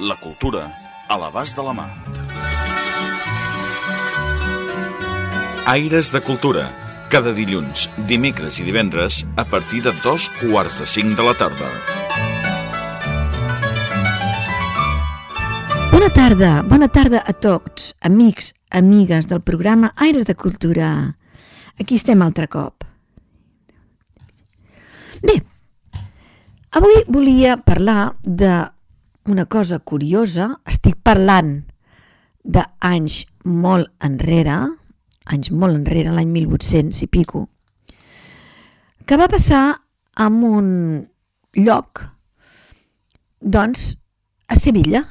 La cultura a l'abast de la mà. Aires de Cultura. Cada dilluns, dimecres i divendres a partir de dos quarts de cinc de la tarda. Bona tarda, bona tarda a tots, amics, amigues del programa Aires de Cultura. Aquí estem altre cop. Bé, avui volia parlar d'una cosa curiosa. Estic parlant d'anys molt enrere, anys molt enrere, l'any 1800 i pico, que va passar en un lloc, doncs, a Sevilla,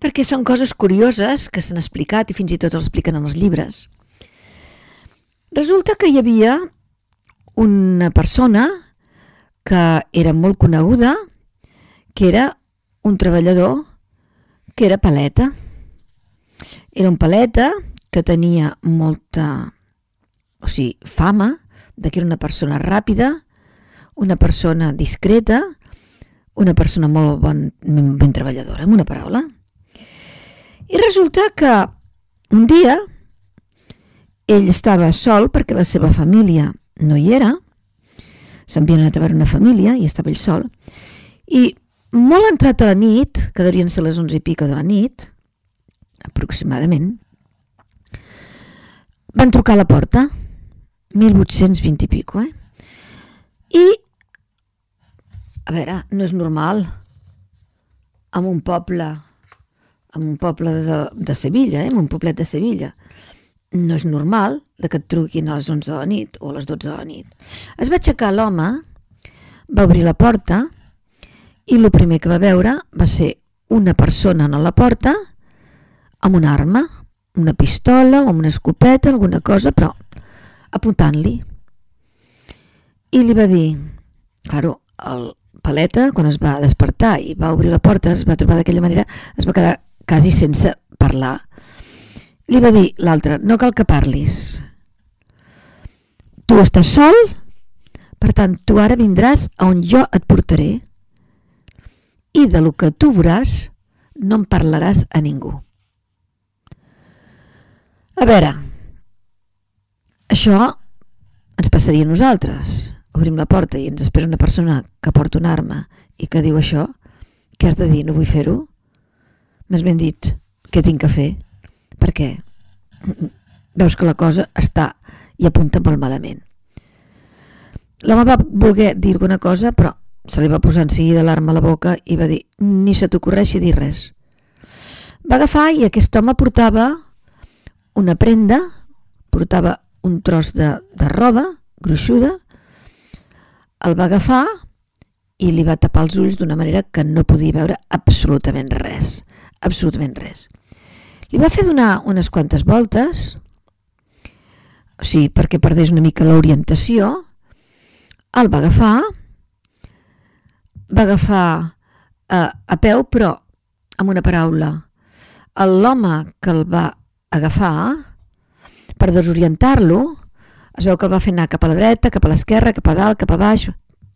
perquè són coses curioses que s'han explicat i fins i tot els expliquen en els llibres. Resulta que hi havia una persona que era molt coneguda, que era un treballador que era paleta. Era un paleta que tenia molta o sigui, fama de que era una persona ràpida, una persona discreta, una persona molt bon, ben treballadora, amb una paraula. I resulta que un dia ell estava sol perquè la seva família no hi era, s'havien anat a veure una família i estava ell sol, i molt entrat a la nit, que devien ser les 11 i pico de la nit, aproximadament, van trucar a la porta, 1820 i pico, eh? I, a veure, no és normal, en un poble, en un poble de, de Sevilla, eh? en un poblet de Sevilla, no és normal que et truquin a les 11 de la nit o a les 12 de la nit. Es va aixecar l'home, va obrir la porta i el primer que va veure va ser una persona a la porta amb una arma, una pistola o una escopeta, alguna cosa, però apuntant-li. I li va dir, claro, el paleta, quan es va despertar i va obrir la porta, es va trobar d'aquella manera, es va quedar quasi sense parlar. Li va dir l'altre, no cal que parlis. Tu estàs sol, per tant, tu ara vindràs on jo et portaré i de lo que tu veuràs no en parlaràs a ningú. A veure, això ens passaria a nosaltres. Obrim la porta i ens espera una persona que porta una arma i que diu això. Què has de dir? No vull fer-ho? M'has ben dit què tinc que fer. Per què? Veus que la cosa està i apunta molt malament. L'home va voler dir alguna cosa, però se li va posar en seguida l'arma a la boca i va dir ni se t'ocorreixi dir res. Va agafar i aquest home portava una prenda, portava un tros de, de roba gruixuda, el va agafar i li va tapar els ulls d'una manera que no podia veure absolutament res, absolutament res. Li va fer donar unes quantes voltes, o sigui, perquè perdés una mica l'orientació, el va agafar, va agafar a, a peu, però amb una paraula. L'home que el va agafar, per desorientar-lo, es veu que el va fer anar cap a la dreta, cap a l'esquerra, cap a dalt, cap a baix,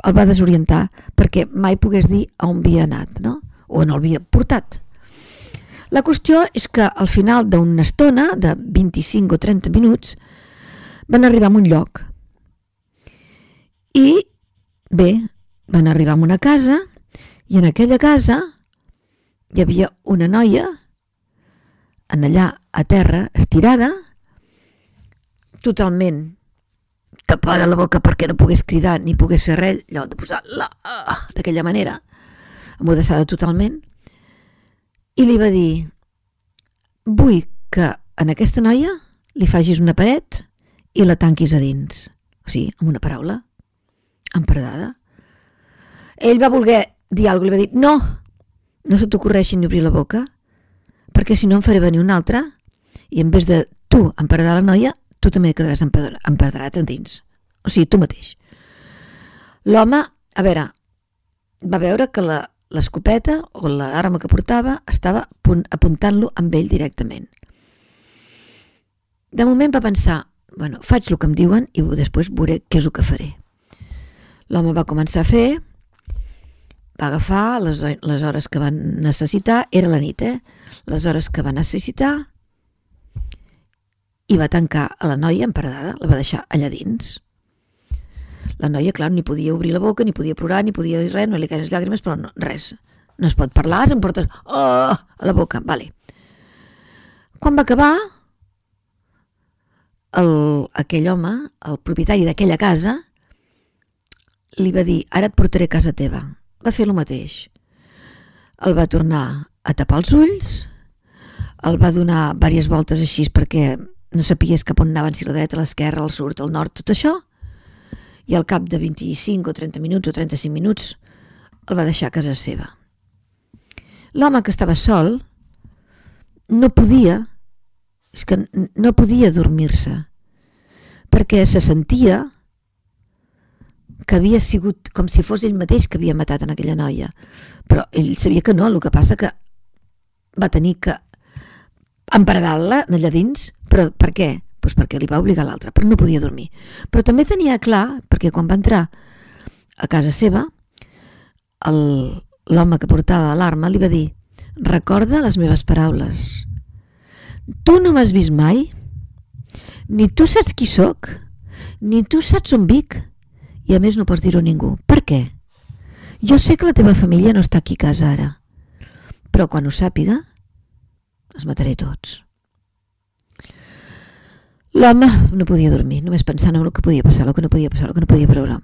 el va desorientar perquè mai pogués dir a on havia anat, no? o on el havia portat. La qüestió és que al final d'una estona, de 25 o 30 minuts, van arribar a un lloc. I, bé, van arribar a una casa i en aquella casa hi havia una noia en allà a terra, estirada, totalment tapada la boca perquè no pogués cridar ni pogués fer res, allò de posar-la ah, d'aquella manera, amordassada totalment, i li va dir vull que en aquesta noia li facis una paret i la tanquis a dins. O sigui, amb una paraula, empardada. Ell va voler dir alguna cosa, li va dir no, no se t'ocorreixi ni obrir la boca, perquè si no em faré venir un altre i en vez de tu emparedar la noia, tu també quedaràs emparedat dins. O sigui, tu mateix. L'home, a veure, va veure que l'escopeta o l'arma que portava estava apuntant-lo amb ell directament. De moment va pensar, bueno, faig el que em diuen i després veuré què és el que faré. L'home va començar a fer, va agafar les, les hores que van necessitar, era la nit, eh? Les hores que va necessitar i va tancar a la noia emparedada, la va deixar allà dins. La noia, clar, ni podia obrir la boca, ni podia plorar, ni podia dir res, no li caien les llàgrimes, però no, res. No es pot parlar, se'n portes oh, a la boca, vale. Quan va acabar, el, aquell home, el propietari d'aquella casa, li va dir, ara et portaré a casa teva. Va fer el mateix. El va tornar a tapar els ulls, el va donar diverses voltes així perquè no sapies cap on anaven, si la dreta, l'esquerra, el sud, el nord, tot això, i al cap de 25 o 30 minuts o 35 minuts el va deixar a casa seva. L'home que estava sol no podia, és que no podia dormir-se, perquè se sentia que havia sigut com si fos ell mateix que havia matat en aquella noia. Però ell sabia que no, el que passa que va tenir que emparedar-la allà dins, però per què? Pues perquè li va obligar l'altre, però no podia dormir. Però també tenia clar, perquè quan va entrar a casa seva, l'home que portava l'arma li va dir recorda les meves paraules. Tu no m'has vist mai, ni tu saps qui sóc, ni tu saps on vic, i a més no pots dir-ho a ningú. Per què? Jo sé que la teva família no està aquí a casa ara, però quan ho sàpiga, els mataré tots. L'home no podia dormir, només pensant en el que podia passar, el que no podia passar, el que no podia veure.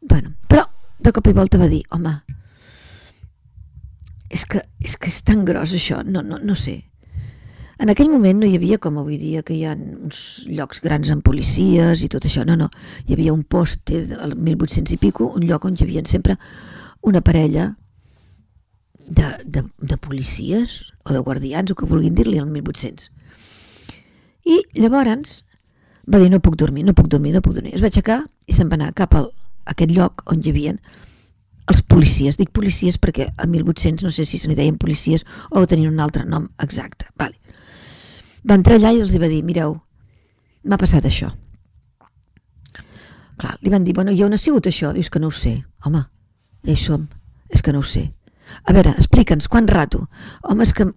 Bueno, però de cop i volta va dir, home, és que és, que és tan gros això, no, no, no sé. En aquell moment no hi havia, com avui dia, que hi ha uns llocs grans amb policies i tot això, no, no. Hi havia un post del 1800 i pico, un lloc on hi havia sempre una parella de, de, de policies o de guardians, o que vulguin dir-li, el 1800 i llavors va dir no puc dormir, no puc dormir, no puc dormir. Es va aixecar i se'n va anar cap a aquest lloc on hi havia els policies. Dic policies perquè a 1800 no sé si se n'hi deien policies o tenien un altre nom exacte. Vale. Va entrar allà i els va dir, mireu, m'ha passat això. Clar, li van dir, bueno, i on ha sigut això? Dius que no ho sé. Home, ja hi som, és que no ho sé. A veure, explica'ns, quant rato? Home, és que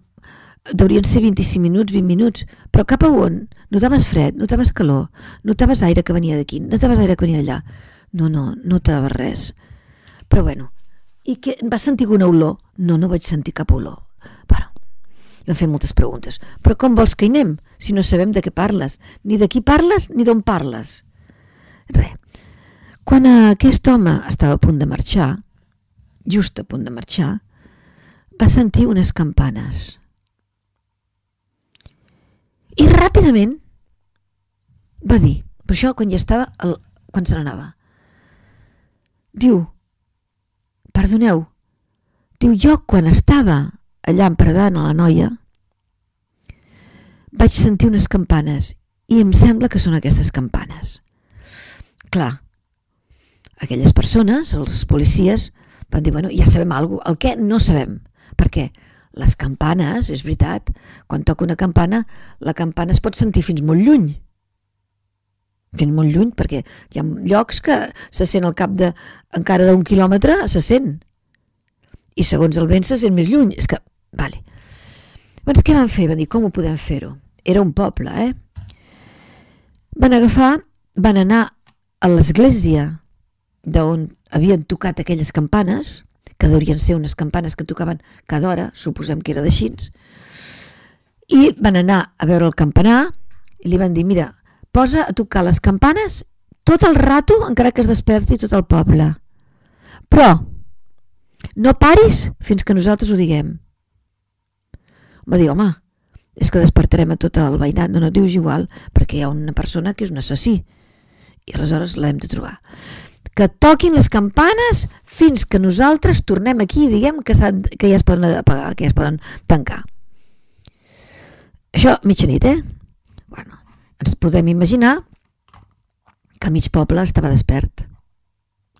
deurien ser 25 minuts, 20 minuts, però cap a on? Notaves fred, notaves calor, notaves aire que venia d'aquí, notaves aire que venia d'allà. No, no, no notaves res. Però bueno, i que vas sentir una olor? No, no vaig sentir cap olor. Bueno, vam fer moltes preguntes. Però com vols que hi anem, si no sabem de què parles? Ni de qui parles, ni d'on parles. Re. Quan aquest home estava a punt de marxar, just a punt de marxar, va sentir unes campanes i ràpidament va dir, per això quan ja estava, el, quan se n'anava, diu, perdoneu, diu, jo quan estava allà empredant a la noia, vaig sentir unes campanes i em sembla que són aquestes campanes. Clar, aquelles persones, els policies, van dir, bueno, ja sabem alguna cosa, el què no sabem. Per què? les campanes, és veritat, quan toca una campana, la campana es pot sentir fins molt lluny. Fins molt lluny, perquè hi ha llocs que se sent al cap de, encara d'un quilòmetre, se sent. I segons el vent se sent més lluny. És que, vale. Doncs què van fer? Van dir, com ho podem fer-ho? Era un poble, eh? Van agafar, van anar a l'església d'on havien tocat aquelles campanes, que deurien ser unes campanes que tocaven cada hora, suposem que era xins, i van anar a veure el campanar i li van dir, mira, posa a tocar les campanes tot el rato encara que es desperti tot el poble. Però no paris fins que nosaltres ho diguem. Va dir, home, és que despertarem a tot el veïnat. No, no, dius igual, perquè hi ha una persona que és un assassí i aleshores l'hem de trobar. que toquin les campanes fins que nosaltres tornem aquí i diguem que, que ja es poden apagar, que ja es poden tancar. Això mitjanit, eh? Bueno, ens podem imaginar que mig poble estava despert.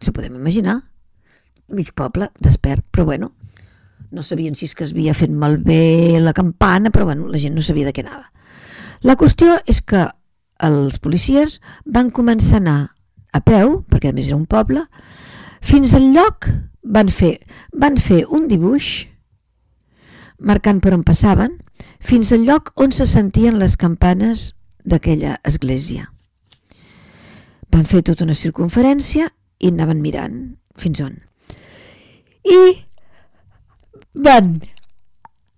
Ens podem imaginar. Mig poble despert, però bueno, no sabien si és que es havia fet malbé la campana, però bueno, la gent no sabia de què anava. La qüestió és que els policies van començar a anar a peu, perquè a més era un poble, fins al lloc van fer, van fer un dibuix marcant per on passaven, fins al lloc on se sentien les campanes d'aquella església. Van fer tota una circunferència i anaven mirant fins on. I van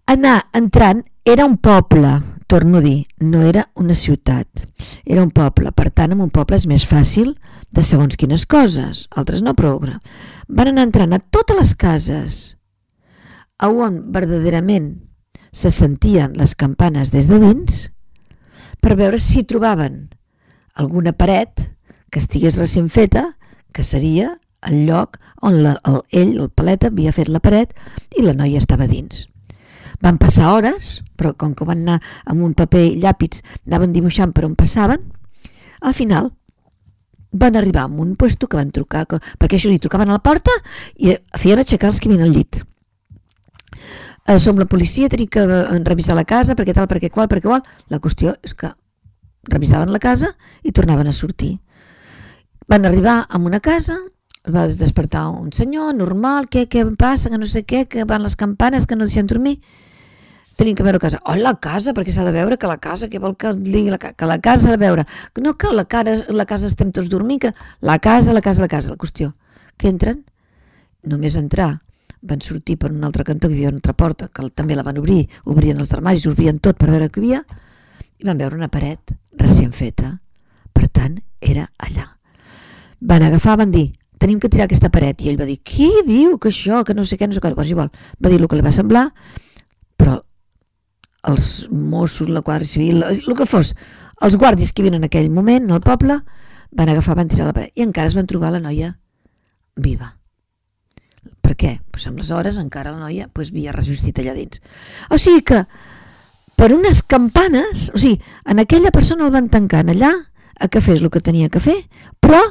anar entrant, era un poble, torno a dir, no era una ciutat, era un poble, per tant en un poble és més fàcil de segons quines coses, altres no prou. Van anar entrant a totes les cases a on verdaderament se sentien les campanes des de dins per veure si trobaven alguna paret que estigués recent feta, que seria el lloc on la, el, ell, el paleta, havia fet la paret i la noia estava dins. Van passar hores, però com que van anar amb un paper i llàpids, anaven dibuixant per on passaven, al final van arribar a un puesto que van trucar, perquè això li trucaven a la porta i feien aixecar els que vinen al llit. Eh, som la policia, tenim que eh, revisar la casa, perquè tal, perquè qual, perquè qual. La qüestió és que revisaven la casa i tornaven a sortir. Van arribar a una casa, va despertar un senyor normal, què, què passa, que no sé què, que van les campanes, que no deixen dormir. Tenim que veure casa. Oh, la casa, perquè s'ha de veure que la casa, què vol que digui la, que la casa s'ha de veure. No que la, cara, la casa estem tots dormint, que la casa, la casa, la casa, la qüestió. Que entren? Només entrar. Van sortir per un altre cantó, que hi havia una altra porta, que també la van obrir, obrien els armaris, obrien tot per veure què hi havia, i van veure una paret recient feta. Per tant, era allà. Van agafar, van dir, tenim que tirar aquesta paret. I ell va dir, qui diu que això, que no sé què, no sé què, quasi igual. Va dir el que li va semblar, però els Mossos, la Guàrdia Civil, el que fos, els guàrdies que havien en aquell moment al poble, van agafar, van tirar la paret i encara es van trobar la noia viva. Per què? Pues amb les hores encara la noia pues, havia resistit allà dins. O sigui que per unes campanes, o sigui, en aquella persona el van tancar allà a que fes el que tenia que fer, però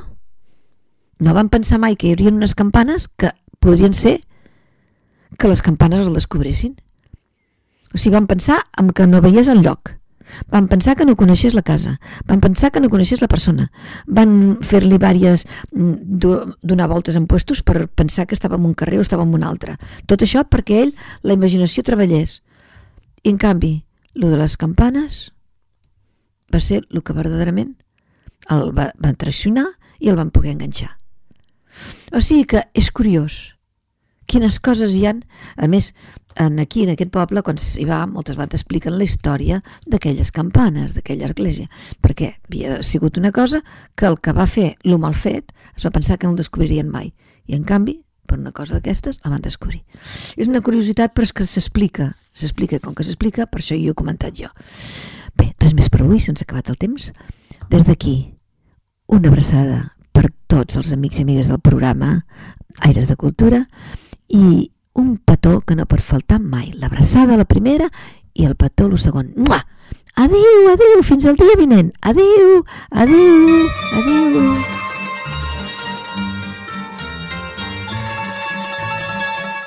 no van pensar mai que hi haurien unes campanes que podrien ser que les campanes el descobressin. O sigui, van pensar en que no veies el lloc. Van pensar que no coneixies la casa, van pensar que no coneixies la persona, van fer-li vàries, mm, donar voltes en puestos per pensar que estava en un carrer o estava en un altre. Tot això perquè ell, la imaginació treballés. I en canvi, lo de les campanes va ser el que verdaderament el va, va traicionar i el van poder enganxar. O sigui que és curiós quines coses hi han. A més, en aquí, en aquest poble, quan s'hi va, moltes vegades expliquen la història d'aquelles campanes, d'aquella església, perquè havia sigut una cosa que el que va fer lo mal fet es va pensar que no el descobririen mai. I en canvi, per una cosa d'aquestes, la van descobrir. És una curiositat, però és que s'explica, s'explica com que s'explica, per això hi he comentat jo. Bé, res més per avui, sense acabat el temps. Des d'aquí, una abraçada per tots els amics i amigues del programa Aires de Cultura i un petó que no pot faltar mai. L'abraçada la primera i el petó el segon. Mua! Adéu, adéu, fins al dia vinent. Adéu, adéu, adéu.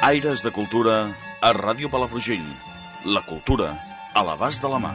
Aires de Cultura a Ràdio Palafrugell. La cultura a l'abast de la mà.